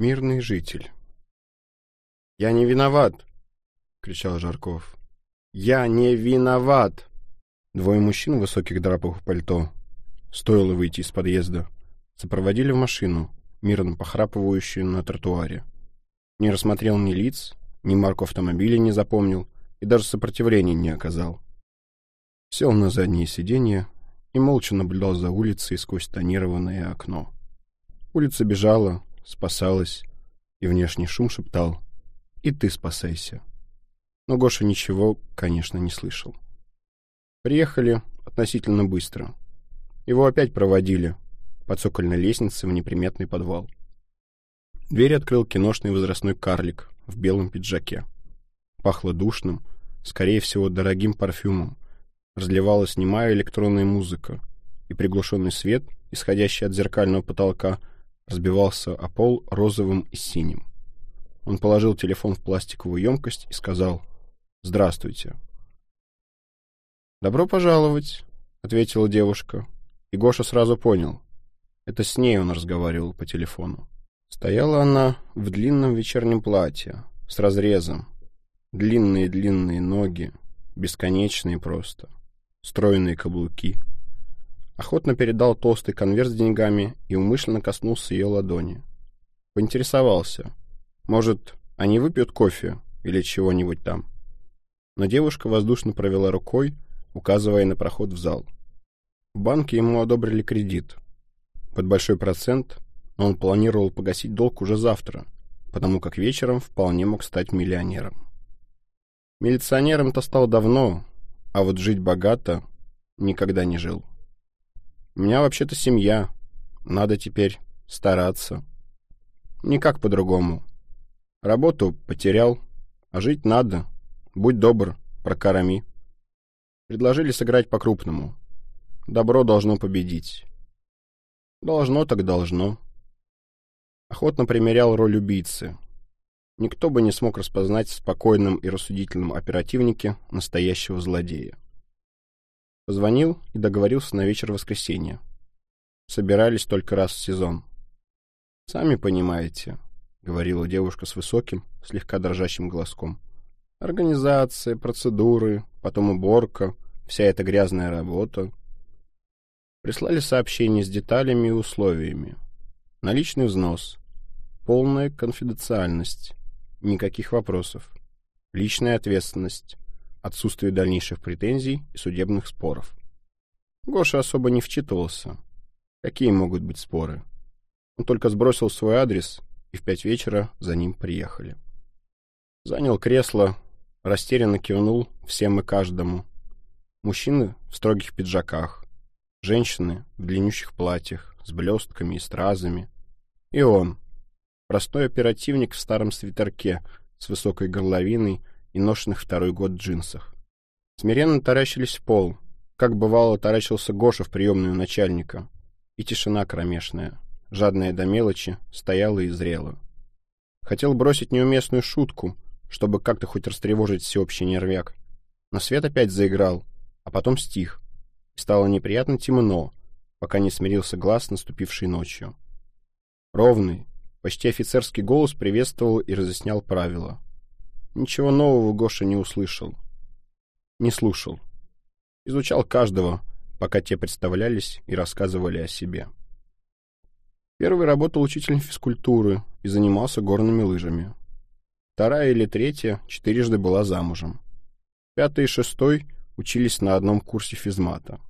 Мирный житель. «Я не виноват!» — кричал Жарков. «Я не виноват!» Двое мужчин в высоких драпах пальто, стоило выйти из подъезда, сопроводили в машину, мирно похрапывающую на тротуаре. Не рассмотрел ни лиц, ни марку автомобиля не запомнил и даже сопротивления не оказал. Сел на заднее сиденье и молча наблюдал за улицей сквозь тонированное окно. Улица бежала, спасалась, и внешний шум шептал «И ты спасайся». Но Гоша ничего, конечно, не слышал. Приехали относительно быстро. Его опять проводили по цокольной лестнице в неприметный подвал. Дверь открыл киношный возрастной карлик в белом пиджаке. Пахло душным, скорее всего, дорогим парфюмом. Разливалась немая электронная музыка, и приглушенный свет, исходящий от зеркального потолка, разбивался о пол розовым и синим. Он положил телефон в пластиковую емкость и сказал «Здравствуйте». «Добро пожаловать», — ответила девушка. И Гоша сразу понял. Это с ней он разговаривал по телефону. Стояла она в длинном вечернем платье, с разрезом. Длинные-длинные ноги, бесконечные просто, стройные каблуки — Охотно передал толстый конверт с деньгами и умышленно коснулся ее ладони. Поинтересовался. Может, они выпьют кофе или чего-нибудь там? Но девушка воздушно провела рукой, указывая на проход в зал. В банке ему одобрили кредит. Под большой процент, но он планировал погасить долг уже завтра, потому как вечером вполне мог стать миллионером. Милиционером-то стал давно, а вот жить богато никогда не жил. У меня вообще-то семья. Надо теперь стараться. Никак по-другому. Работу потерял, а жить надо. Будь добр, прокорми. Предложили сыграть по-крупному. Добро должно победить. Должно так должно. Охотно примерял роль убийцы. Никто бы не смог распознать в спокойном и рассудительном оперативнике настоящего злодея. Позвонил и договорился на вечер воскресенья. Собирались только раз в сезон. «Сами понимаете», — говорила девушка с высоким, слегка дрожащим голоском. «Организация, процедуры, потом уборка, вся эта грязная работа». Прислали сообщение с деталями и условиями. Наличный взнос. Полная конфиденциальность. Никаких вопросов. Личная ответственность отсутствие дальнейших претензий и судебных споров. Гоша особо не вчитывался. Какие могут быть споры? Он только сбросил свой адрес, и в пять вечера за ним приехали. Занял кресло, растерянно кивнул всем и каждому. Мужчины в строгих пиджаках, женщины в длиннющих платьях с блестками и стразами. И он, простой оперативник в старом свитерке с высокой горловиной и ношенных второй год джинсах. Смиренно таращились в пол, как бывало таращился Гоша в приемную начальника. И тишина кромешная, жадная до мелочи, стояла и зрела. Хотел бросить неуместную шутку, чтобы как-то хоть растревожить всеобщий нервяк. Но свет опять заиграл, а потом стих. И стало неприятно темно, пока не смирился глаз, наступивший ночью. Ровный, почти офицерский голос приветствовал и разъяснял правила. Ничего нового Гоша не услышал. Не слушал. Изучал каждого, пока те представлялись и рассказывали о себе. Первый работал учителем физкультуры и занимался горными лыжами. Вторая или третья четырежды была замужем. Пятый и шестой учились на одном курсе физмата.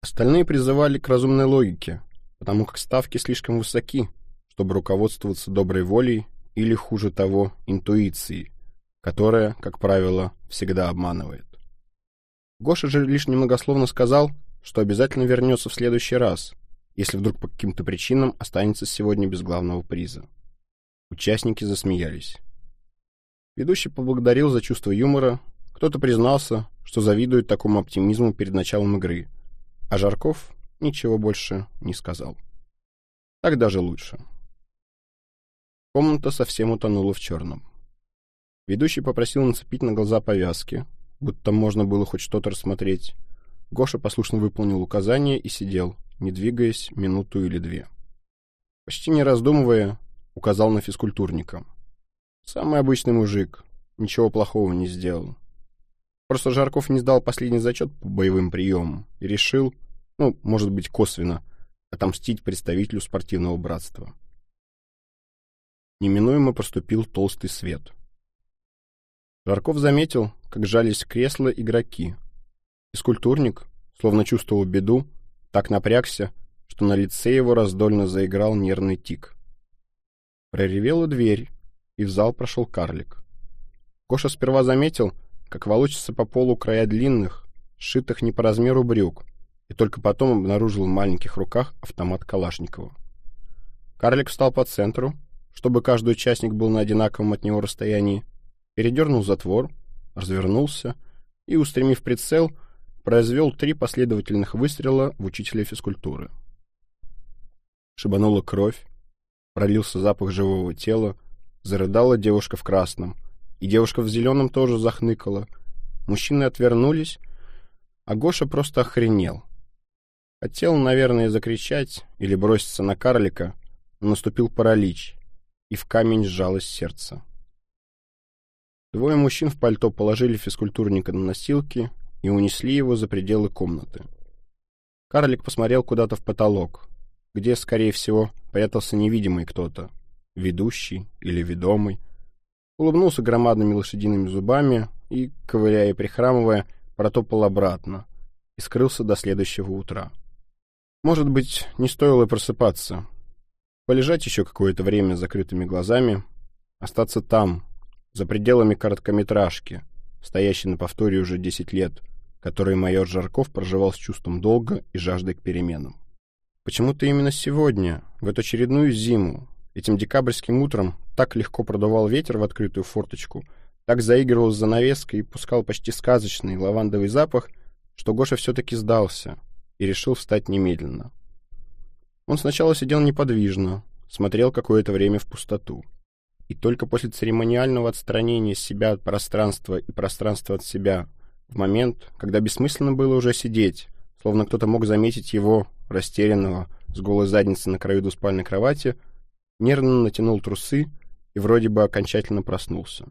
Остальные призывали к разумной логике, потому как ставки слишком высоки, чтобы руководствоваться доброй волей или, хуже того, интуицией, которая, как правило, всегда обманывает. Гоша же лишь немногословно сказал, что обязательно вернется в следующий раз, если вдруг по каким-то причинам останется сегодня без главного приза. Участники засмеялись. Ведущий поблагодарил за чувство юмора, кто-то признался, что завидует такому оптимизму перед началом игры, а Жарков ничего больше не сказал. Так даже лучше. Комната совсем утонула в черном. Ведущий попросил нацепить на глаза повязки, будто можно было хоть что-то рассмотреть. Гоша послушно выполнил указание и сидел, не двигаясь, минуту или две. Почти не раздумывая, указал на физкультурника. Самый обычный мужик, ничего плохого не сделал. Просто Жарков не сдал последний зачет по боевым приемам и решил, ну, может быть, косвенно, отомстить представителю спортивного братства. Неминуемо проступил толстый свет. Жарков заметил, как жались кресла игроки. Физкультурник, словно чувствовал беду, так напрягся, что на лице его раздольно заиграл нервный тик. Проревела дверь, и в зал прошел карлик. Коша сперва заметил, как волочится по полу края длинных, сшитых не по размеру брюк, и только потом обнаружил в маленьких руках автомат Калашникова. Карлик встал по центру, чтобы каждый участник был на одинаковом от него расстоянии, передернул затвор, развернулся и, устремив прицел, произвел три последовательных выстрела в учителя физкультуры. Шибанула кровь, пролился запах живого тела, зарыдала девушка в красном, и девушка в зеленом тоже захныкала. Мужчины отвернулись, а Гоша просто охренел. Хотел, наверное, закричать или броситься на карлика, но наступил паралич, и в камень сжалось сердце. Двое мужчин в пальто положили физкультурника на носилки и унесли его за пределы комнаты. Карлик посмотрел куда-то в потолок, где, скорее всего, прятался невидимый кто-то, ведущий или ведомый. Улыбнулся громадными лошадиными зубами и, ковыряя и прихрамывая, протопал обратно и скрылся до следующего утра. Может быть, не стоило просыпаться. Полежать еще какое-то время с закрытыми глазами, остаться там, за пределами короткометражки, стоящей на повторе уже 10 лет, которые майор Жарков проживал с чувством долга и жаждой к переменам. Почему-то именно сегодня, в эту очередную зиму, этим декабрьским утром так легко продувал ветер в открытую форточку, так заигрывал с занавеской и пускал почти сказочный лавандовый запах, что Гоша все-таки сдался и решил встать немедленно. Он сначала сидел неподвижно, смотрел какое-то время в пустоту. И только после церемониального отстранения себя от пространства и пространства от себя, в момент, когда бессмысленно было уже сидеть, словно кто-то мог заметить его, растерянного, с голой задницей на краю двуспальной кровати, нервно натянул трусы и вроде бы окончательно проснулся.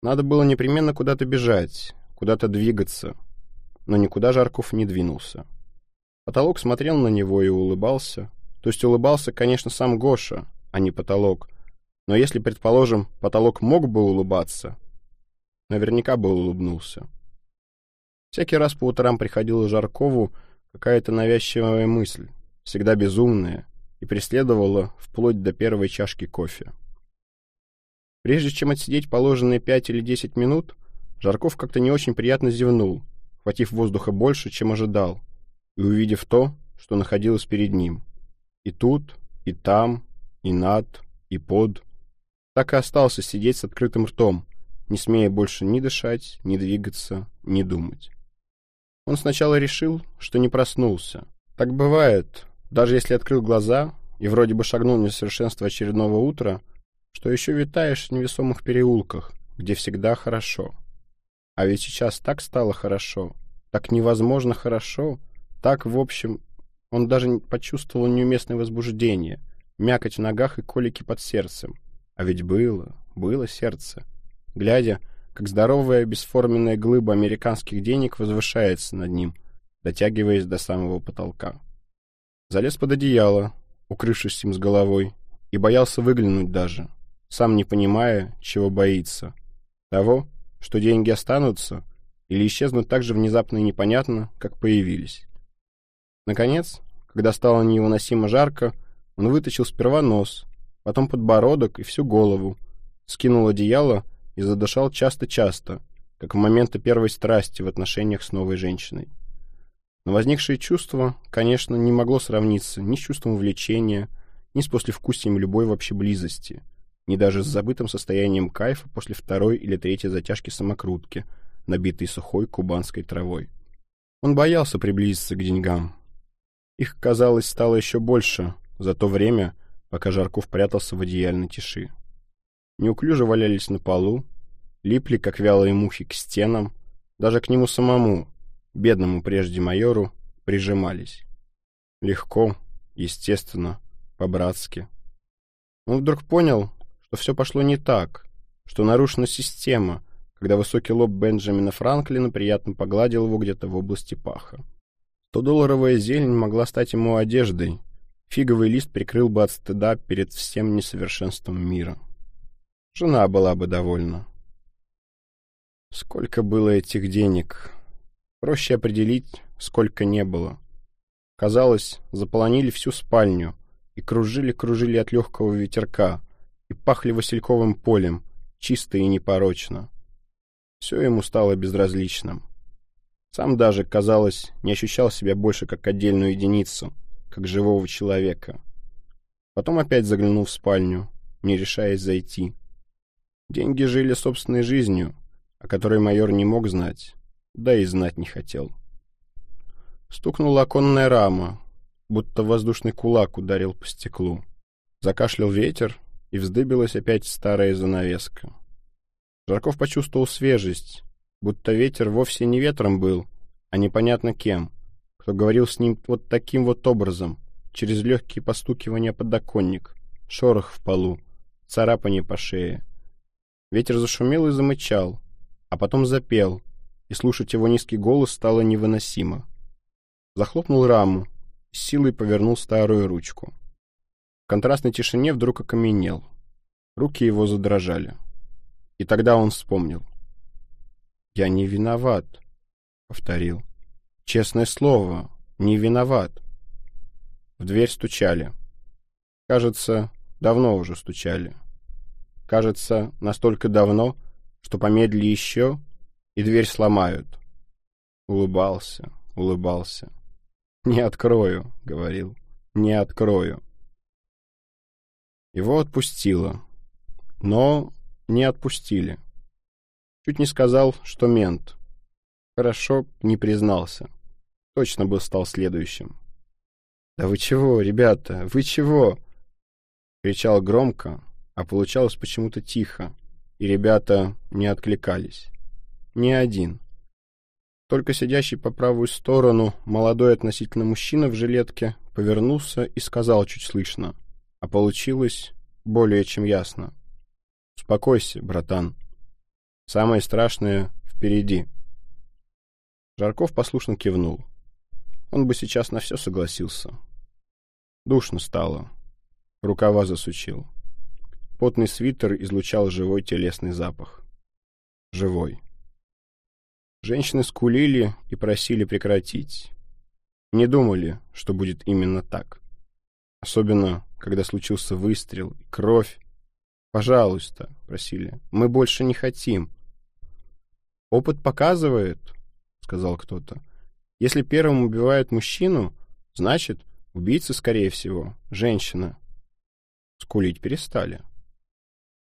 Надо было непременно куда-то бежать, куда-то двигаться, но никуда Жарков не двинулся. Потолок смотрел на него и улыбался. То есть улыбался, конечно, сам Гоша, а не потолок. Но если, предположим, потолок мог бы улыбаться, наверняка бы улыбнулся. Всякий раз по утрам приходила Жаркову какая-то навязчивая мысль, всегда безумная, и преследовала вплоть до первой чашки кофе. Прежде чем отсидеть положенные пять или десять минут, Жарков как-то не очень приятно зевнул, хватив воздуха больше, чем ожидал, и увидев то, что находилось перед ним. И тут, и там, и над, и под. Так и остался сидеть с открытым ртом, не смея больше ни дышать, ни двигаться, ни думать. Он сначала решил, что не проснулся. Так бывает, даже если открыл глаза и вроде бы шагнул в несовершенство очередного утра, что еще витаешь в невесомых переулках, где всегда хорошо. А ведь сейчас так стало хорошо, так невозможно хорошо, так, в общем, он даже почувствовал неуместное возбуждение, мякоть в ногах и колики под сердцем. А ведь было, было сердце. Глядя, как здоровая бесформенная глыба американских денег возвышается над ним, дотягиваясь до самого потолка. Залез под одеяло, укрывшись им с головой, и боялся выглянуть даже, сам не понимая, чего боится. Того, что деньги останутся или исчезнут так же внезапно и непонятно, как появились. Наконец, когда стало невыносимо жарко, он вытащил сперва нос, потом подбородок и всю голову, скинул одеяло и задышал часто-часто, как в моменты первой страсти в отношениях с новой женщиной. Но возникшее чувство, конечно, не могло сравниться ни с чувством влечения, ни с послевкусием любой вообще близости, ни даже с забытым состоянием кайфа после второй или третьей затяжки самокрутки, набитой сухой кубанской травой. Он боялся приблизиться к деньгам. Их, казалось, стало еще больше за то время, пока Жарков прятался в одеяльной тиши неуклюже валялись на полу, липли, как вялые мухи, к стенам, даже к нему самому, бедному прежде майору, прижимались. Легко, естественно, по-братски. Он вдруг понял, что все пошло не так, что нарушена система, когда высокий лоб Бенджамина Франклина приятно погладил его где-то в области паха. Сто-долларовая зелень могла стать ему одеждой, фиговый лист прикрыл бы от стыда перед всем несовершенством мира. Жена была бы довольна. Сколько было этих денег? Проще определить, сколько не было. Казалось, заполонили всю спальню и кружили-кружили от легкого ветерка, и пахли васильковым полем, чисто и непорочно. Все ему стало безразличным. Сам даже, казалось, не ощущал себя больше как отдельную единицу, как живого человека. Потом опять заглянул в спальню, не решаясь зайти. Деньги жили собственной жизнью, о которой майор не мог знать, да и знать не хотел. Стукнула оконная рама, будто воздушный кулак ударил по стеклу. Закашлял ветер, и вздыбилась опять старая занавеска. Жарков почувствовал свежесть, будто ветер вовсе не ветром был, а непонятно кем, кто говорил с ним вот таким вот образом, через легкие постукивания подоконник, шорох в полу, царапание по шее. Ветер зашумел и замычал, а потом запел, и слушать его низкий голос стало невыносимо. Захлопнул раму, с силой повернул старую ручку. В контрастной тишине вдруг окаменел. Руки его задрожали. И тогда он вспомнил. «Я не виноват», — повторил. «Честное слово, не виноват». В дверь стучали. Кажется, давно уже стучали. Кажется, настолько давно, что помедли еще, и дверь сломают. Улыбался, улыбался. «Не открою», — говорил, — «не открою». Его отпустило. Но не отпустили. Чуть не сказал, что мент. Хорошо, не признался. Точно бы стал следующим. «Да вы чего, ребята, вы чего?» Кричал громко, а получалось почему-то тихо, и ребята не откликались. Ни один. Только сидящий по правую сторону молодой относительно мужчина в жилетке повернулся и сказал чуть слышно, а получилось более чем ясно. Успокойся, братан. Самое страшное впереди. Жарков послушно кивнул. Он бы сейчас на все согласился. Душно стало. Рукава засучил. Потный свитер излучал живой телесный запах. Живой. Женщины скулили и просили прекратить. Не думали, что будет именно так. Особенно, когда случился выстрел и кровь, «Пожалуйста», — просили, — «мы больше не хотим». «Опыт показывает», — сказал кто-то, — «если первым убивают мужчину, значит, убийца, скорее всего, женщина». Скулить перестали.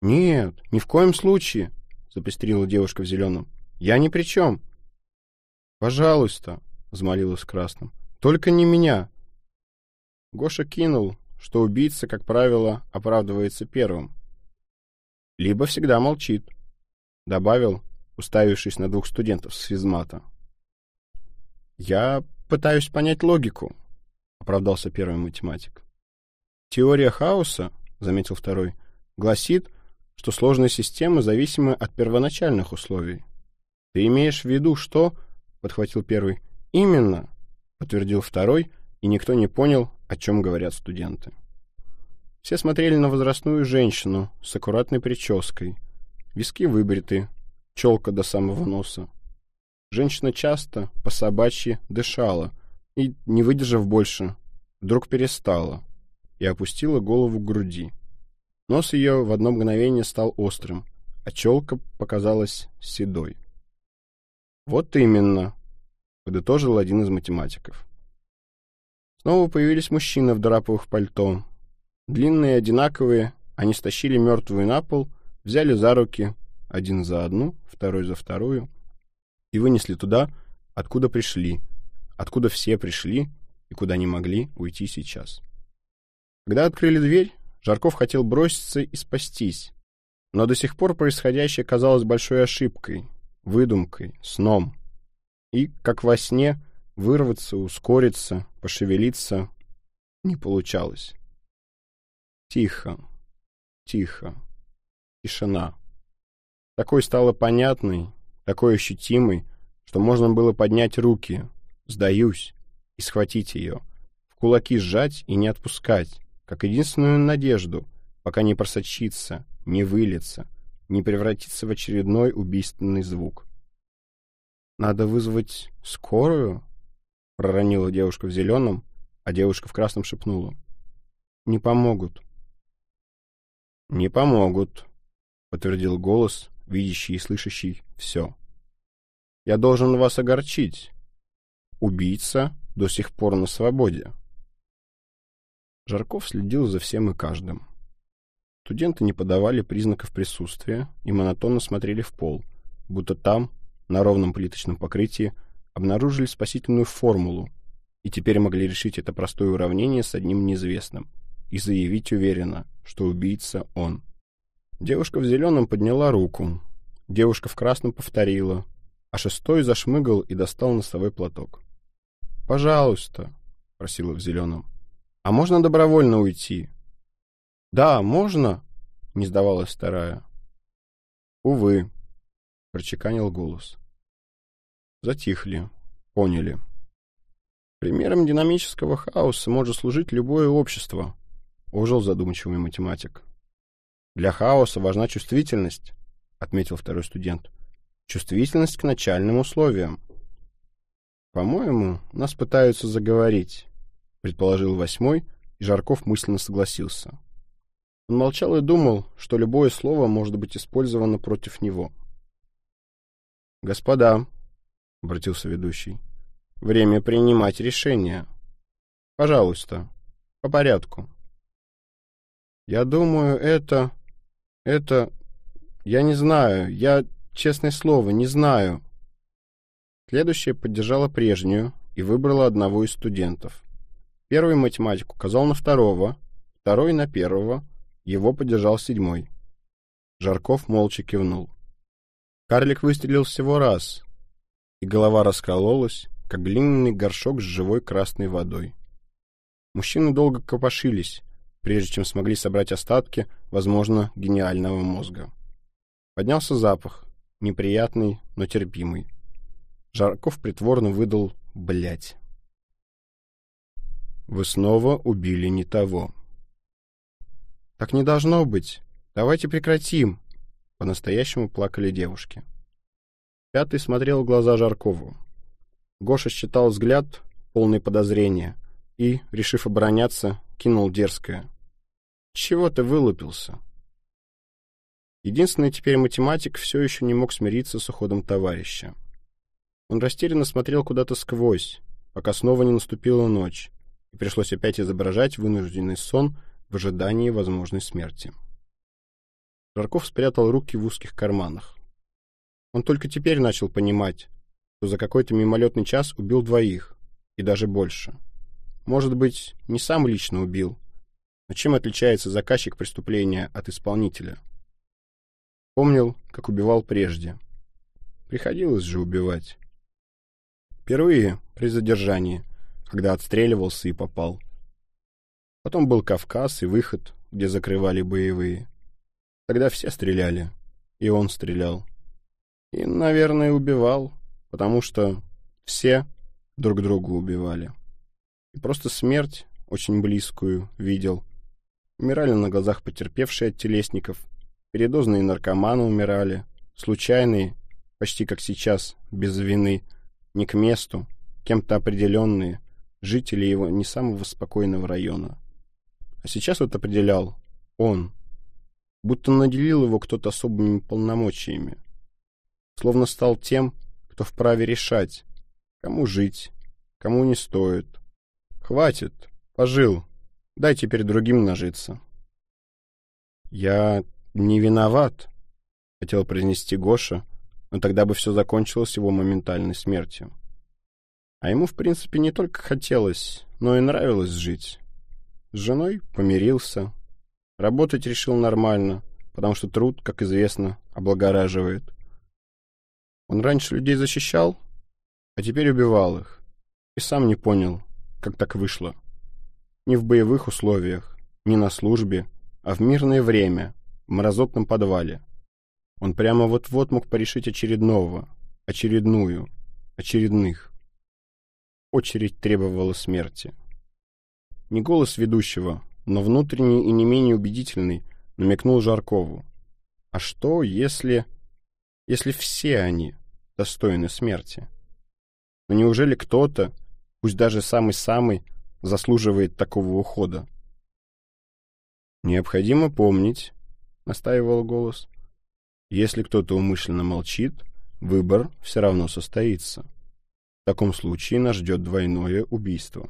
«Нет, ни в коем случае», — запестрила девушка в зеленом. «Я ни при чем». «Пожалуйста», — взмолилась красным, — «только не меня». Гоша кинул, что убийца, как правило, оправдывается первым либо всегда молчит», — добавил, уставившись на двух студентов с физмата. «Я пытаюсь понять логику», — оправдался первый математик. «Теория хаоса», — заметил второй, — «гласит, что сложные системы зависимы от первоначальных условий». «Ты имеешь в виду, что...» — подхватил первый. «Именно», — подтвердил второй, и никто не понял, о чем говорят студенты. Все смотрели на возрастную женщину с аккуратной прической. Виски выбриты, челка до самого носа. Женщина часто, по собачьи, дышала и, не выдержав больше, вдруг перестала и опустила голову к груди. Нос ее в одно мгновение стал острым, а челка показалась седой. «Вот именно», — подытожил один из математиков. Снова появились мужчины в драповых пальто, Длинные одинаковые, они стащили мертвую на пол, взяли за руки, один за одну, второй за вторую, и вынесли туда, откуда пришли, откуда все пришли и куда не могли уйти сейчас. Когда открыли дверь, Жарков хотел броситься и спастись, но до сих пор происходящее казалось большой ошибкой, выдумкой, сном. И, как во сне, вырваться, ускориться, пошевелиться не получалось. Тихо. Тихо. Тишина. Такой стало понятной, такой ощутимой, что можно было поднять руки, сдаюсь, и схватить ее, в кулаки сжать и не отпускать, как единственную надежду, пока не просочится, не выльется, не превратится в очередной убийственный звук. «Надо вызвать скорую?» — проронила девушка в зеленом, а девушка в красном шепнула. «Не помогут». «Не помогут», — подтвердил голос, видящий и слышащий все. «Я должен вас огорчить. Убийца до сих пор на свободе». Жарков следил за всем и каждым. Студенты не подавали признаков присутствия и монотонно смотрели в пол, будто там, на ровном плиточном покрытии, обнаружили спасительную формулу и теперь могли решить это простое уравнение с одним неизвестным и заявить уверенно, что убийца он. Девушка в зеленом подняла руку, девушка в красном повторила, а шестой зашмыгал и достал носовой платок. «Пожалуйста», — просила в зеленом, — «а можно добровольно уйти?» «Да, можно?» — не сдавалась вторая. «Увы», — прочеканил голос. Затихли, поняли. Примером динамического хаоса может служить любое общество, ожил задумчивый математик. Для хаоса важна чувствительность, отметил второй студент. Чувствительность к начальным условиям. По-моему, нас пытаются заговорить, предположил восьмой, и Жарков мысленно согласился. Он молчал и думал, что любое слово может быть использовано против него. «Господа», — обратился ведущий, — «время принимать решения. Пожалуйста, по порядку». «Я думаю, это... это... я не знаю, я, честное слово, не знаю». Следующая поддержала прежнюю и выбрала одного из студентов. Первый математик указал на второго, второй на первого — его поддержал седьмой. Жарков молча кивнул. Карлик выстрелил всего раз, и голова раскололась, как глиняный горшок с живой красной водой. Мужчины долго копошились, прежде чем смогли собрать остатки, возможно, гениального мозга. Поднялся запах, неприятный, но терпимый. Жарков притворно выдал «блять». «Вы снова убили не того», «Так не должно быть. Давайте прекратим!» По-настоящему плакали девушки. Пятый смотрел в глаза Жаркову. Гоша считал взгляд, полный подозрения, и, решив обороняться, кинул дерзкое. «Чего ты вылупился?» Единственный теперь математик все еще не мог смириться с уходом товарища. Он растерянно смотрел куда-то сквозь, пока снова не наступила ночь, и пришлось опять изображать вынужденный сон в ожидании возможной смерти. Жарков спрятал руки в узких карманах. Он только теперь начал понимать, что за какой-то мимолетный час убил двоих, и даже больше. Может быть, не сам лично убил, но чем отличается заказчик преступления от исполнителя? Помнил, как убивал прежде. Приходилось же убивать. Впервые при задержании, когда отстреливался и попал. Потом был Кавказ и выход, где закрывали боевые. Тогда все стреляли, и он стрелял. И, наверное, убивал, потому что все друг друга убивали. И просто смерть, очень близкую, видел. Умирали на глазах потерпевшие от телесников, передозные наркоманы умирали, случайные, почти как сейчас, без вины, не к месту, кем-то определенные, жители его не самого спокойного района. А сейчас вот определял он, будто наделил его кто-то особыми полномочиями. Словно стал тем, кто вправе решать, кому жить, кому не стоит. Хватит, пожил, дай теперь другим нажиться. Я не виноват, хотел произнести Гоша, но тогда бы все закончилось его моментальной смертью. А ему, в принципе, не только хотелось, но и нравилось жить. С женой помирился. Работать решил нормально, потому что труд, как известно, облагораживает. Он раньше людей защищал, а теперь убивал их. И сам не понял, как так вышло. Не в боевых условиях, не на службе, а в мирное время, в мразотном подвале. Он прямо вот-вот мог порешить очередного, очередную, очередных. Очередь требовала смерти. Не голос ведущего, но внутренний и не менее убедительный намекнул Жаркову. А что, если... если все они достойны смерти? Но неужели кто-то, пусть даже самый-самый, заслуживает такого ухода? «Необходимо помнить», — настаивал голос, — «если кто-то умышленно молчит, выбор все равно состоится. В таком случае нас ждет двойное убийство».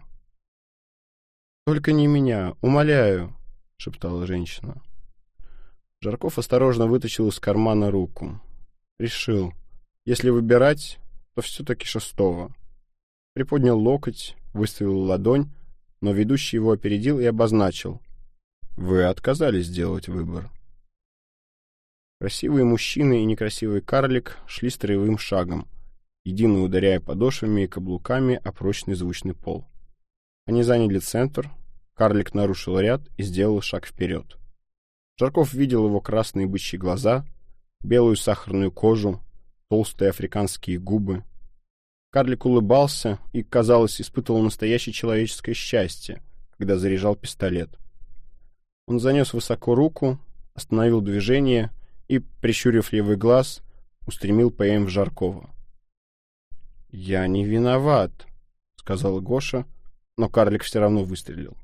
«Только не меня, умоляю», — шептала женщина. Жарков осторожно вытащил из кармана руку. Решил, если выбирать, то все-таки шестого. Приподнял локоть, выставил ладонь, но ведущий его опередил и обозначил. Вы отказались сделать выбор. Красивые мужчины и некрасивый карлик шли строевым шагом, едино ударяя подошвами и каблуками о прочный звучный пол. Они заняли центр, карлик нарушил ряд и сделал шаг вперед. Жарков видел его красные бычьи глаза, белую сахарную кожу, толстые африканские губы. Карлик улыбался и, казалось, испытывал настоящее человеческое счастье, когда заряжал пистолет. Он занес высоко руку, остановил движение и, прищурив левый глаз, устремил ПМ в Жаркова. «Я не виноват», — сказал Гоша, но карлик все равно выстрелил.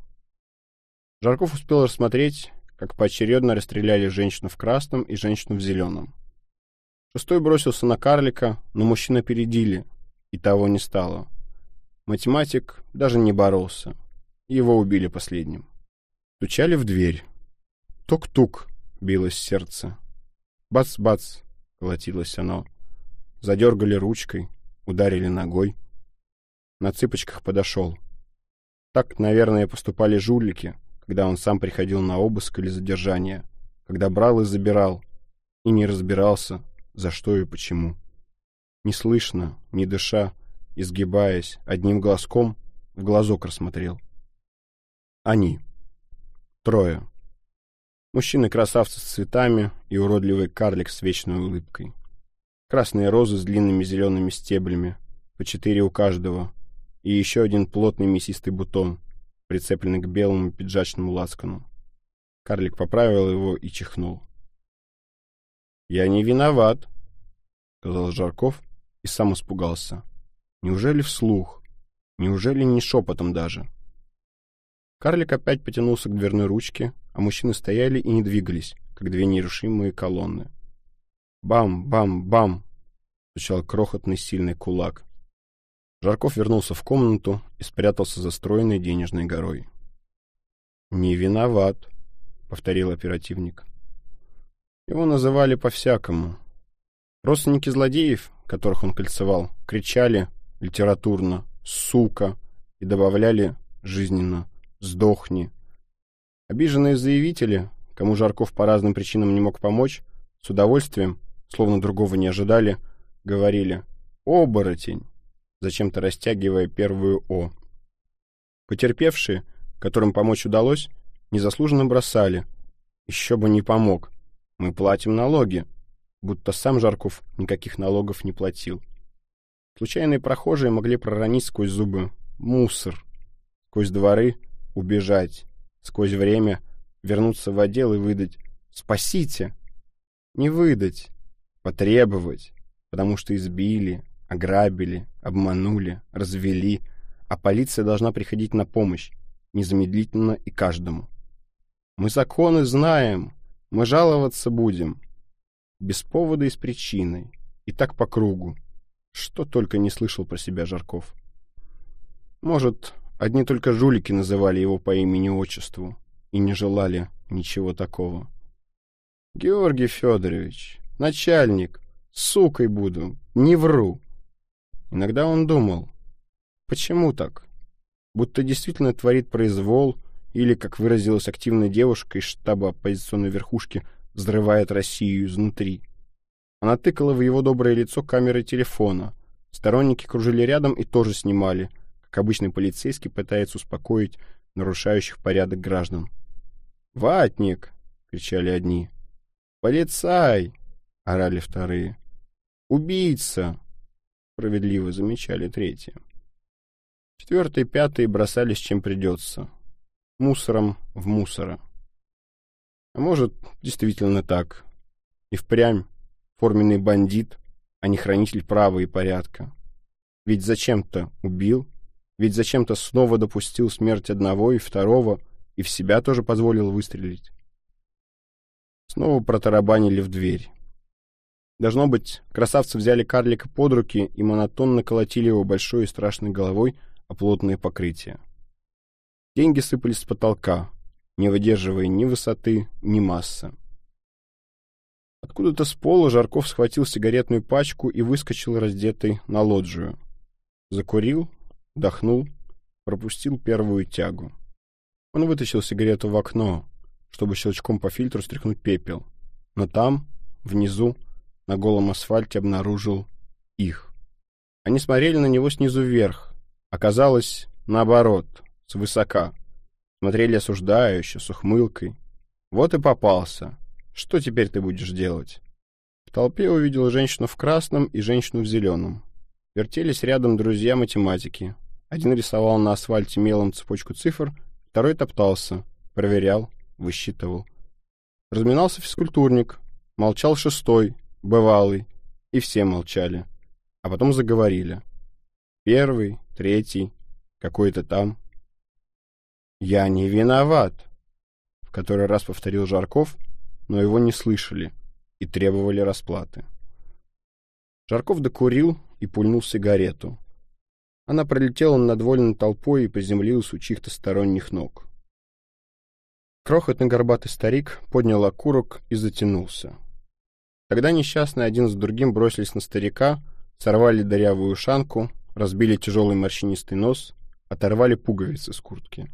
Жарков успел рассмотреть, как поочередно расстреляли женщину в красном и женщину в зеленом. Шестой бросился на карлика, но мужчин опередили, и того не стало. Математик даже не боролся. Его убили последним. Стучали в дверь. Тук-тук билось сердце. Бац-бац колотилось оно. Задергали ручкой, ударили ногой. На цыпочках подошел. Так, наверное, поступали жулики, когда он сам приходил на обыск или задержание, когда брал и забирал, и не разбирался, за что и почему. Неслышно, не дыша, изгибаясь, одним глазком в глазок рассмотрел. Они. Трое. Мужчины-красавцы с цветами и уродливый карлик с вечной улыбкой. Красные розы с длинными зелеными стеблями, по четыре у каждого, и еще один плотный мясистый бутон, прицепленный к белому пиджачному лацкану. Карлик поправил его и чихнул. «Я не виноват», — сказал Жарков и сам испугался. «Неужели вслух? Неужели не шепотом даже?» Карлик опять потянулся к дверной ручке, а мужчины стояли и не двигались, как две нерушимые колонны. «Бам-бам-бам!» — стучал крохотный сильный кулак. Жарков вернулся в комнату и спрятался за стройной денежной горой. «Не виноват», — повторил оперативник. Его называли по-всякому. Родственники злодеев, которых он кольцевал, кричали литературно «сука» и добавляли жизненно Сдохни. Обиженные заявители, кому Жарков по разным причинам не мог помочь, с удовольствием, словно другого не ожидали, говорили «Оборотень», зачем-то растягивая первую «О». Потерпевшие, которым помочь удалось, незаслуженно бросали. Еще бы не помог. Мы платим налоги. Будто сам Жарков никаких налогов не платил. Случайные прохожие могли проронить сквозь зубы «мусор», сквозь дворы убежать, сквозь время вернуться в отдел и выдать «Спасите!» Не выдать, потребовать, потому что избили, ограбили, обманули, развели, а полиция должна приходить на помощь, незамедлительно и каждому. Мы законы знаем, мы жаловаться будем. Без повода и с причиной, и так по кругу. Что только не слышал про себя Жарков. Может, Одни только жулики называли его по имени-отчеству и не желали ничего такого. «Георгий Федорович, начальник, сукой буду, не вру». Иногда он думал, почему так? Будто действительно творит произвол или, как выразилась активная девушка из штаба оппозиционной верхушки, взрывает Россию изнутри. Она тыкала в его доброе лицо камерой телефона. Сторонники кружили рядом и тоже снимали — как обычный полицейский пытается успокоить нарушающих порядок граждан. «Ватник, кричали одни. «Полицай!» — орали вторые. «Убийца!» — справедливо замечали третьи. Четвертые и пятые бросались чем придется. Мусором в мусора. А может, действительно так. И впрямь форменный бандит, а не хранитель права и порядка. Ведь зачем-то убил, ведь зачем-то снова допустил смерть одного и второго, и в себя тоже позволил выстрелить. Снова протарабанили в дверь. Должно быть, красавцы взяли карлика под руки и монотонно колотили его большой и страшной головой о плотное покрытие. Деньги сыпались с потолка, не выдерживая ни высоты, ни массы. Откуда-то с пола Жарков схватил сигаретную пачку и выскочил раздетый на лоджию. Закурил, вдохнул, пропустил первую тягу. Он вытащил сигарету в окно, чтобы щелчком по фильтру стряхнуть пепел. Но там, внизу, на голом асфальте обнаружил их. Они смотрели на него снизу вверх. Оказалось, наоборот, свысока. Смотрели осуждающе, с ухмылкой. Вот и попался. Что теперь ты будешь делать? В толпе увидел женщину в красном и женщину в зеленом. Вертелись рядом друзья математики. Один рисовал на асфальте мелом цепочку цифр, второй топтался, проверял, высчитывал. Разминался физкультурник, молчал шестой, бывалый, и все молчали. А потом заговорили. Первый, третий, какой-то там. «Я не виноват», — в который раз повторил Жарков, но его не слышали и требовали расплаты. Жарков докурил и пульнул сигарету. Она пролетела над вольной толпой и приземлилась у чьих-то сторонних ног. Крохотный горбатый старик поднял окурок и затянулся. Тогда несчастные один с другим бросились на старика, сорвали дырявую ушанку, разбили тяжелый морщинистый нос, оторвали пуговицы с куртки.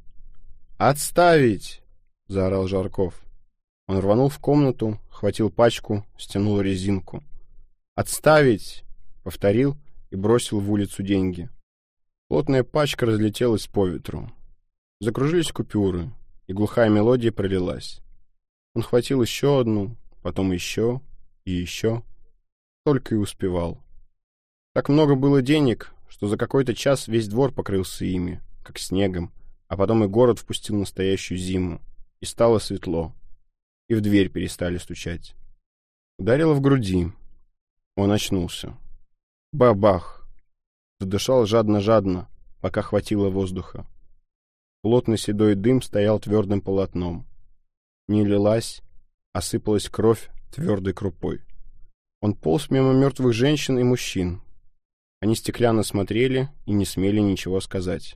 «Отставить!» — заорал Жарков. Он рванул в комнату, хватил пачку, стянул резинку. «Отставить!» — повторил и бросил в улицу деньги. Плотная пачка разлетелась по ветру. Закружились купюры, и глухая мелодия пролилась. Он хватил еще одну, потом еще и еще. Только и успевал. Так много было денег, что за какой-то час весь двор покрылся ими, как снегом, а потом и город впустил настоящую зиму, и стало светло, и в дверь перестали стучать. Ударило в груди. Он очнулся. Бабах! Задышал жадно-жадно, пока хватило воздуха. Плотный седой дым стоял твердым полотном. Не лилась, осыпалась кровь твердой крупой. Он полз мимо мертвых женщин и мужчин. Они стеклянно смотрели и не смели ничего сказать.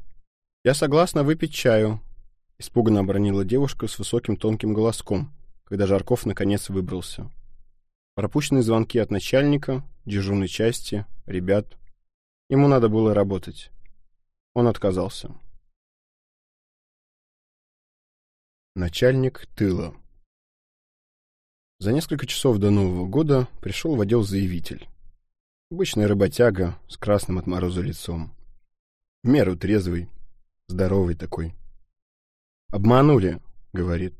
«Я согласна выпить чаю», — испуганно обронила девушка с высоким тонким голоском, когда Жарков наконец выбрался. Пропущенные звонки от начальника, дежурной части, ребят. Ему надо было работать. Он отказался. Начальник тыла. За несколько часов до Нового года пришел в отдел заявитель. Обычный работяга с красным от мороза лицом. В меру трезвый, здоровый такой. «Обманули», — говорит.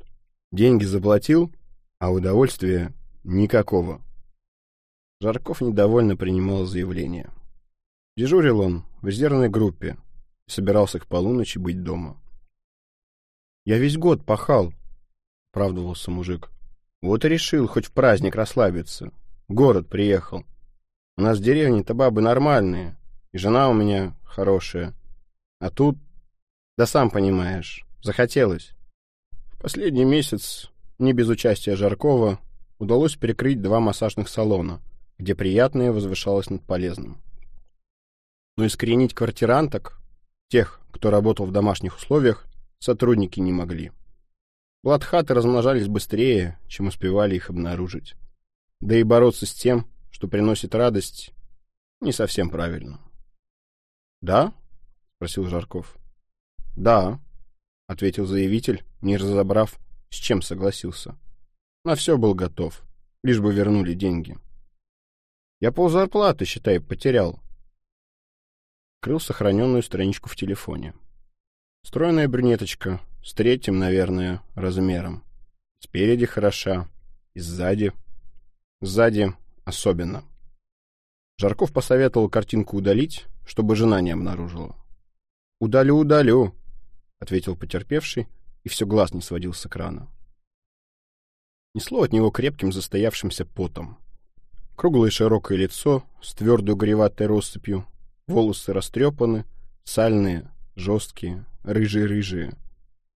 «Деньги заплатил, а удовольствия никакого». Жарков недовольно принимал заявление. Дежурил он в резервной группе и собирался к полуночи быть дома. Я весь год пахал, — правдывался мужик. Вот и решил хоть в праздник расслабиться. Город приехал. У нас в деревне-то бабы нормальные, и жена у меня хорошая. А тут, да сам понимаешь, захотелось. В последний месяц, не без участия Жаркова, удалось перекрыть два массажных салона, где приятное возвышалось над полезным. Но искоренить квартиранток, тех, кто работал в домашних условиях, сотрудники не могли. Бладхаты размножались быстрее, чем успевали их обнаружить. Да и бороться с тем, что приносит радость, не совсем правильно. «Да?» — спросил Жарков. «Да», — ответил заявитель, не разобрав, с чем согласился. На все был готов, лишь бы вернули деньги. «Я ползарплаты, считай, потерял». Крыл сохраненную страничку в телефоне. Стройная брюнеточка, с третьим, наверное, размером. Спереди хороша, и сзади. Сзади особенно. Жарков посоветовал картинку удалить, чтобы жена не обнаружила. «Удалю, удалю», — ответил потерпевший, и все глаз не сводил с экрана. Несло от него крепким застоявшимся потом. Круглое широкое лицо с твердой угреватой россыпью, волосы растрепаны, сальные, жесткие, рыжие-рыжие.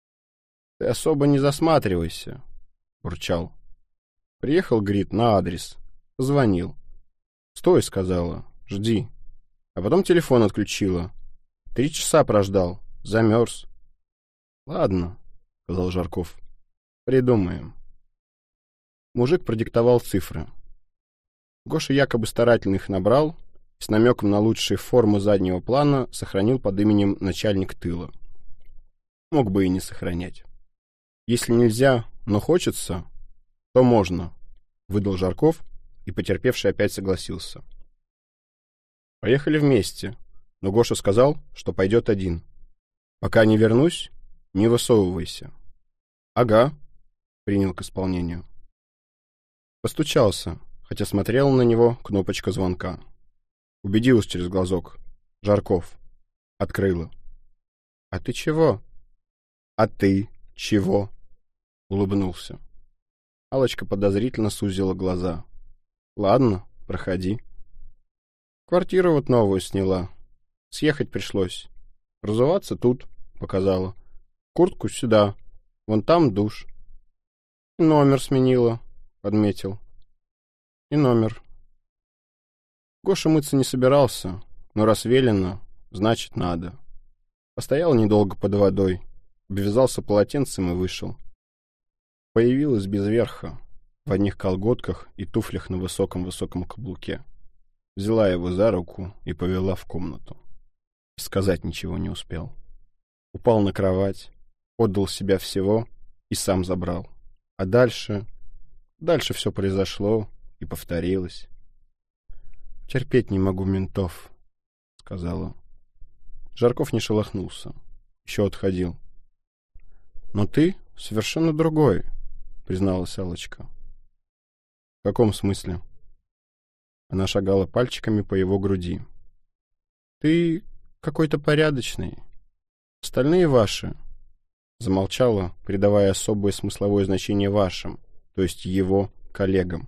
— Ты особо не засматривайся, — бурчал. Приехал, говорит, на адрес. Позвонил. «Стой», — сказала, — «жди». А потом телефон отключила. Три часа прождал. Замерз. «Ладно», — сказал Жарков. «Придумаем». Мужик продиктовал цифры. Гоша якобы старательно их набрал с намеком на лучшие формы заднего плана сохранил под именем начальник тыла. Мог бы и не сохранять. Если нельзя, но хочется, то можно, выдал Жарков, и потерпевший опять согласился. Поехали вместе, но Гоша сказал, что пойдет один. Пока не вернусь, не высовывайся. Ага, принял к исполнению. Постучался, хотя смотрел на него кнопочка звонка. Убедилась через глазок. Жарков. Открыла. «А ты чего?» «А ты чего?» Улыбнулся. алочка подозрительно сузила глаза. «Ладно, проходи». «Квартиру вот новую сняла. Съехать пришлось. Разуваться тут», — показала. «Куртку сюда. Вон там душ». «Номер сменила», — подметил. «И номер. Гоша мыться не собирался, но раз велено, значит надо. Постоял недолго под водой, обвязался полотенцем и вышел. Появилась без верха, в одних колготках и туфлях на высоком-высоком каблуке. Взяла его за руку и повела в комнату. Сказать ничего не успел. Упал на кровать, отдал себя всего и сам забрал. А дальше... Дальше все произошло и повторилось. «Терпеть не могу ментов», — сказала. Жарков не шелохнулся. Еще отходил. «Но ты совершенно другой», — призналась Аллочка. «В каком смысле?» Она шагала пальчиками по его груди. «Ты какой-то порядочный. Остальные ваши». Замолчала, придавая особое смысловое значение вашим, то есть его коллегам.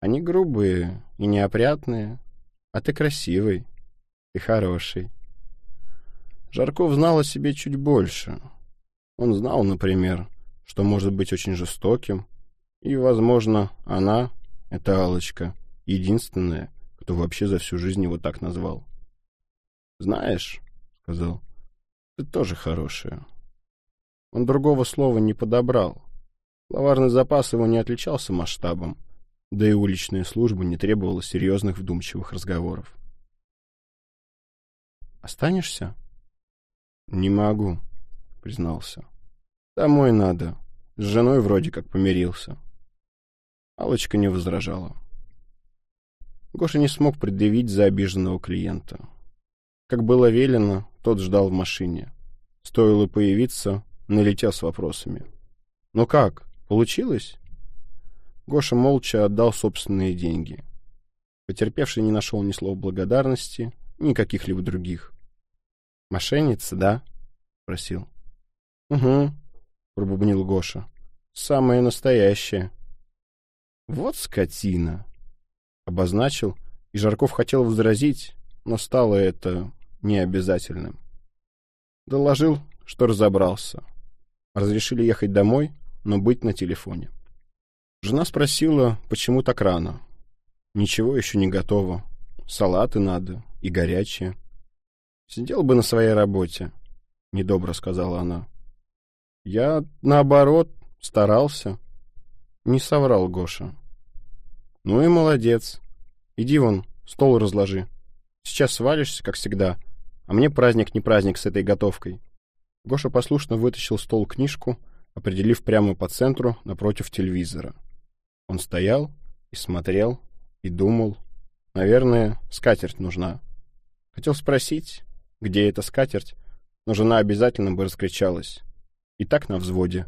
Они грубые и неопрятные, а ты красивый и хороший. Жарков знал о себе чуть больше. Он знал, например, что может быть очень жестоким, и, возможно, она, эта алочка единственная, кто вообще за всю жизнь его так назвал. «Знаешь», — сказал, — «ты тоже хорошая». Он другого слова не подобрал. Словарный запас его не отличался масштабом, да и уличная служба не требовала серьезных вдумчивых разговоров. «Останешься?» «Не могу», — признался. «Домой надо. С женой вроде как помирился». Алочка не возражала. Гоша не смог предъявить за обиженного клиента. Как было велено, тот ждал в машине. Стоило появиться, налетел с вопросами. «Ну как, получилось?» Гоша молча отдал собственные деньги. Потерпевший не нашел ни слов благодарности, ни каких-либо других. «Мошенница, да?» — просил. «Угу», — пробубнил Гоша. «Самое настоящее». «Вот скотина!» — обозначил, и Жарков хотел возразить, но стало это необязательным. Доложил, что разобрался. Разрешили ехать домой, но быть на телефоне. Жена спросила, почему так рано. Ничего еще не готово. Салаты надо и горячие. Сидел бы на своей работе, недобро сказала она. Я, наоборот, старался. Не соврал Гоша. Ну и молодец. Иди вон, стол разложи. Сейчас свалишься, как всегда, а мне праздник не праздник с этой готовкой. Гоша послушно вытащил стол книжку, определив прямо по центру напротив телевизора. Он стоял и смотрел, и думал. Наверное, скатерть нужна. Хотел спросить, где эта скатерть, но жена обязательно бы раскричалась. И так на взводе.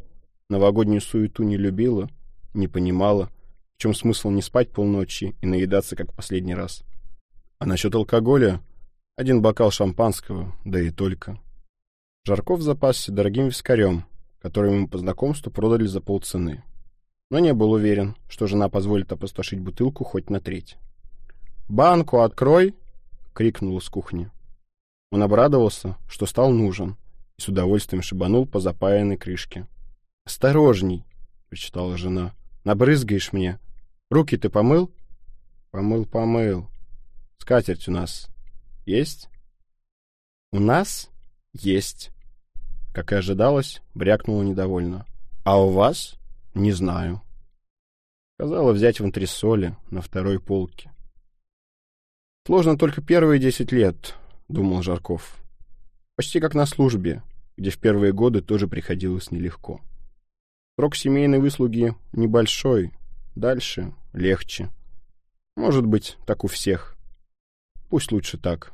новогоднюю суету не любила, не понимала, в чем смысл не спать полночи и наедаться, как в последний раз. А насчет алкоголя — один бокал шампанского, да и только. Жарков запасся дорогим вискарем, который ему по знакомству продали за полцены. Но не был уверен, что жена позволит опустошить бутылку хоть на треть. «Банку открой!» — крикнул из кухни. Он обрадовался, что стал нужен, и с удовольствием шибанул по запаянной крышке. «Осторожней!» — прочитала жена. «Набрызгаешь мне. Руки ты помыл?» «Помыл, помыл. Скатерть у нас есть?» «У нас есть». Как и ожидалось, брякнула недовольно. «А у вас?» «Не знаю». Сказала взять в антресоле на второй полке. «Сложно только первые десять лет», — думал Жарков. «Почти как на службе, где в первые годы тоже приходилось нелегко. Срок семейной выслуги небольшой, дальше легче. Может быть, так у всех. Пусть лучше так».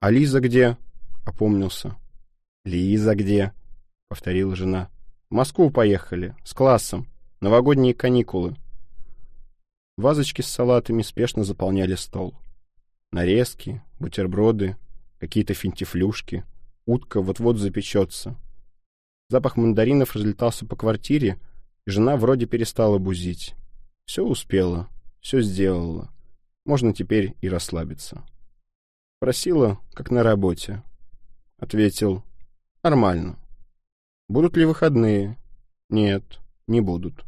«А Лиза где?» — опомнился. «Лиза где?» — повторила жена. «В Москву поехали, с классом. Новогодние каникулы». Вазочки с салатами спешно заполняли стол. Нарезки, бутерброды, какие-то финтифлюшки. Утка вот-вот запечется. Запах мандаринов разлетался по квартире, и жена вроде перестала бузить. Все успела, все сделала. Можно теперь и расслабиться. Просила, как на работе. Ответил, Нормально. Будут ли выходные? Нет, не будут.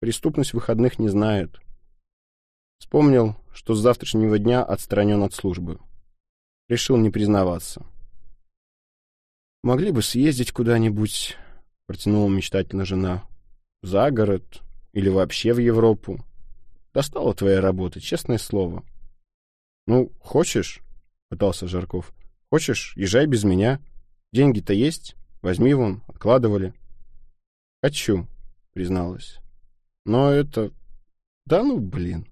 Преступность выходных не знает. Вспомнил, что с завтрашнего дня отстранен от службы. Решил не признаваться. «Могли бы съездить куда-нибудь», — протянула мечтательно жена. «За город или вообще в Европу. Достала твоя работа, честное слово». «Ну, хочешь?» — пытался Жарков. «Хочешь, езжай без меня. Деньги-то есть? Возьми вон, откладывали. Хочу, призналась. Но это... Да ну, блин.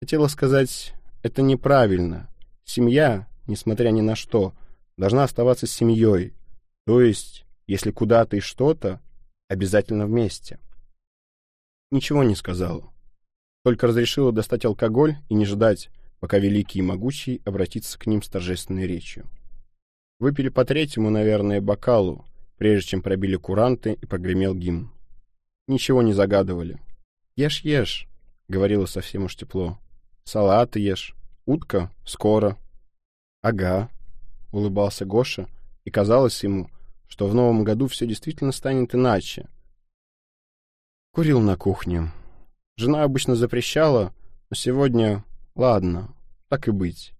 Хотела сказать, это неправильно. Семья, несмотря ни на что, должна оставаться семьей. То есть, если куда-то и что-то, обязательно вместе. Ничего не сказала. Только разрешила достать алкоголь и не ждать, пока великий и могучий обратится к ним с торжественной речью. Выпили по третьему, наверное, бокалу, прежде чем пробили куранты и прогремел гимн. Ничего не загадывали. «Ешь, ешь», — говорила совсем уж тепло. «Салаты ешь. Утка? Скоро». «Ага», — улыбался Гоша, и казалось ему, что в новом году все действительно станет иначе. Курил на кухне. Жена обычно запрещала, но сегодня... Ладно, так и быть.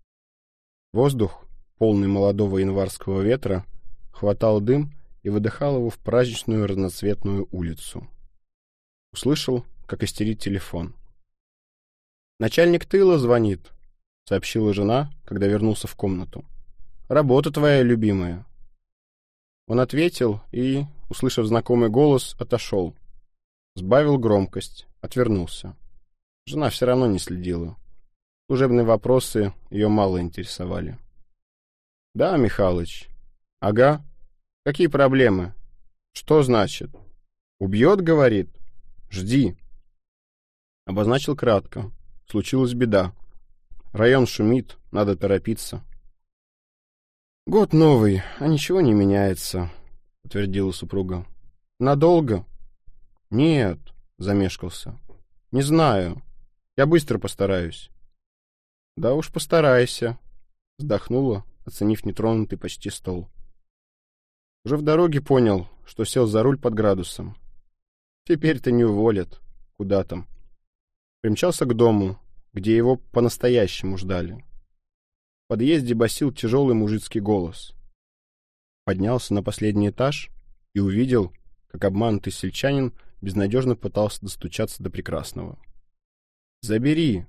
Воздух, полный молодого январского ветра, хватал дым и выдыхал его в праздничную разноцветную улицу. Услышал, как истерит телефон. «Начальник тыла звонит», — сообщила жена, когда вернулся в комнату. «Работа твоя любимая». Он ответил и, услышав знакомый голос, отошел. Сбавил громкость, отвернулся. Жена все равно не следила. Служебные вопросы ее мало интересовали. Да, Михалыч. Ага. Какие проблемы? Что значит? Убьет, говорит? Жди. Обозначил кратко. Случилась беда. Район шумит, надо торопиться. Год новый, а ничего не меняется, утвердила супруга. Надолго? Нет, замешкался. Не знаю. Я быстро постараюсь. Да уж постарайся, вздохнула, оценив нетронутый почти стол. Уже в дороге понял, что сел за руль под градусом. Теперь-то не уволят. Куда там? Примчался к дому, где его по-настоящему ждали. В подъезде басил тяжелый мужицкий голос. Поднялся на последний этаж и увидел, как обманутый сельчанин безнадежно пытался достучаться до прекрасного. «Забери.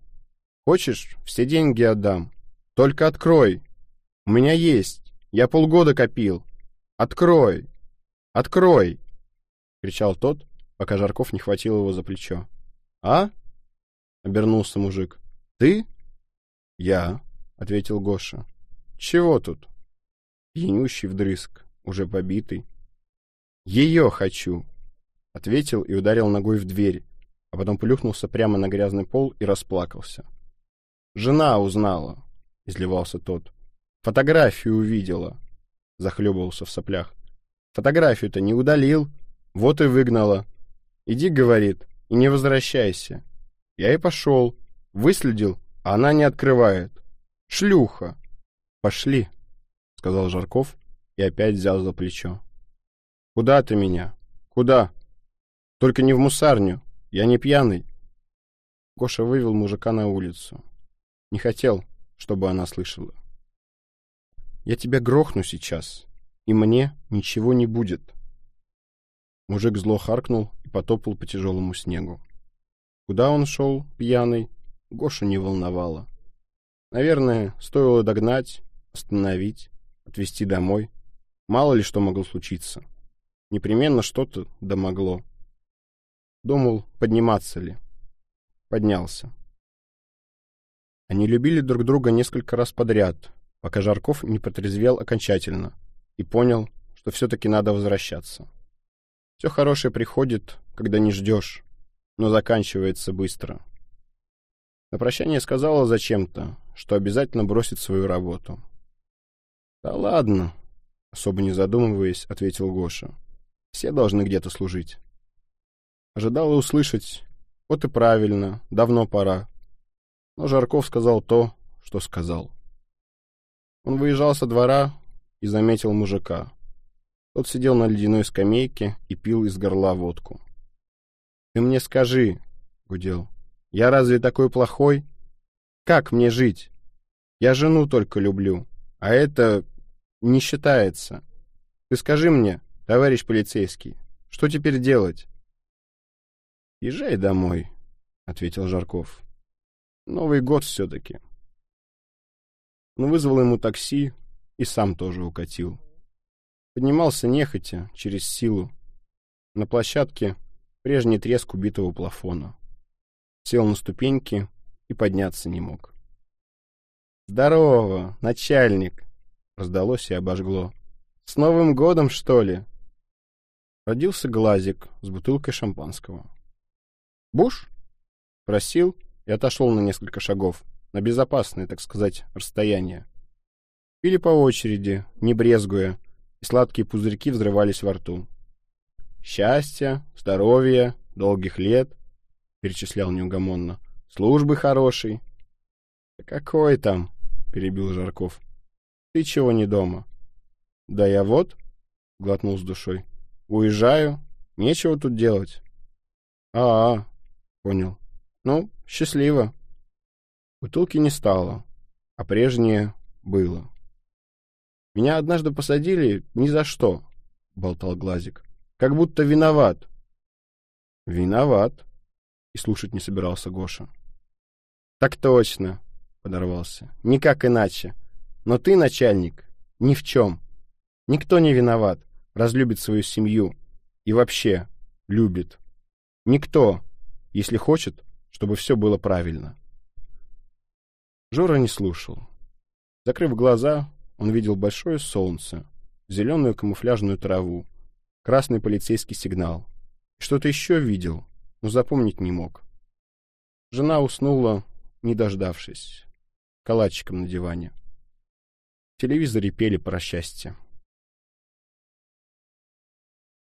Хочешь, все деньги отдам. Только открой!» У меня есть. Я полгода копил. Открой! Открой!» — кричал тот, пока Жарков не хватил его за плечо. «А?» — обернулся мужик. «Ты?» «Я», — ответил Гоша. «Чего тут?» Пьянющий вдрызг, уже побитый. Ее хочу!» Ответил и ударил ногой в дверь, а потом плюхнулся прямо на грязный пол и расплакался. «Жена узнала», — изливался тот. «Фотографию увидела», — захлебывался в соплях. «Фотографию-то не удалил, вот и выгнала. Иди, — говорит, — и не возвращайся». Я и пошел, выследил, а она не открывает. Шлюха! Пошли, — сказал Жарков и опять взял за плечо. Куда ты меня? Куда? Только не в мусарню, я не пьяный. Гоша вывел мужика на улицу. Не хотел, чтобы она слышала. Я тебя грохну сейчас, и мне ничего не будет. Мужик зло харкнул и потопал по тяжелому снегу. Куда он шел, пьяный, Гошу не волновало. Наверное, стоило догнать, остановить, отвезти домой. Мало ли что могло случиться. Непременно что-то домогло. Думал, подниматься ли. Поднялся. Они любили друг друга несколько раз подряд, пока Жарков не протрезвел окончательно и понял, что все-таки надо возвращаться. Все хорошее приходит, когда не ждешь, но заканчивается быстро. На прощание сказала зачем-то, что обязательно бросит свою работу. «Да ладно», — особо не задумываясь, ответил Гоша. «Все должны где-то служить». Ожидала услышать «Вот и правильно, давно пора». Но Жарков сказал то, что сказал. Он выезжал со двора и заметил мужика. Тот сидел на ледяной скамейке и пил из горла водку. «Ты мне скажи», — гудел, — «я разве такой плохой? Как мне жить? Я жену только люблю, а это не считается. Ты скажи мне, товарищ полицейский, что теперь делать?» «Езжай домой», — ответил Жарков. «Новый год все-таки». Он вызвал ему такси и сам тоже укатил. Поднимался нехотя, через силу. На площадке прежний треск убитого плафона. Сел на ступеньки и подняться не мог. «Здорово, начальник!» — раздалось и обожгло. «С Новым годом, что ли?» Родился глазик с бутылкой шампанского. «Буш?» — просил и отошел на несколько шагов, на безопасное, так сказать, расстояние. Пили по очереди, не брезгуя, и сладкие пузырьки взрывались во рту. Счастья, здоровья, долгих лет, — перечислял неугомонно. Службы хорошей. — Какой там? — перебил Жарков. — Ты чего не дома? — Да я вот, — глотнул с душой. — Уезжаю. Нечего тут делать. А-а, понял. Ну, счастливо. Бутылки не стало, а прежнее было. Меня однажды посадили ни за что, — болтал Глазик. Как будто виноват. Виноват. И слушать не собирался Гоша. Так точно, подорвался. Никак иначе. Но ты, начальник, ни в чем. Никто не виноват, разлюбит свою семью. И вообще, любит. Никто, если хочет, чтобы все было правильно. Жора не слушал. Закрыв глаза, он видел большое солнце, зеленую камуфляжную траву, красный полицейский сигнал. Что-то еще видел, но запомнить не мог. Жена уснула, не дождавшись, калачиком на диване. В телевизоре пели про счастье.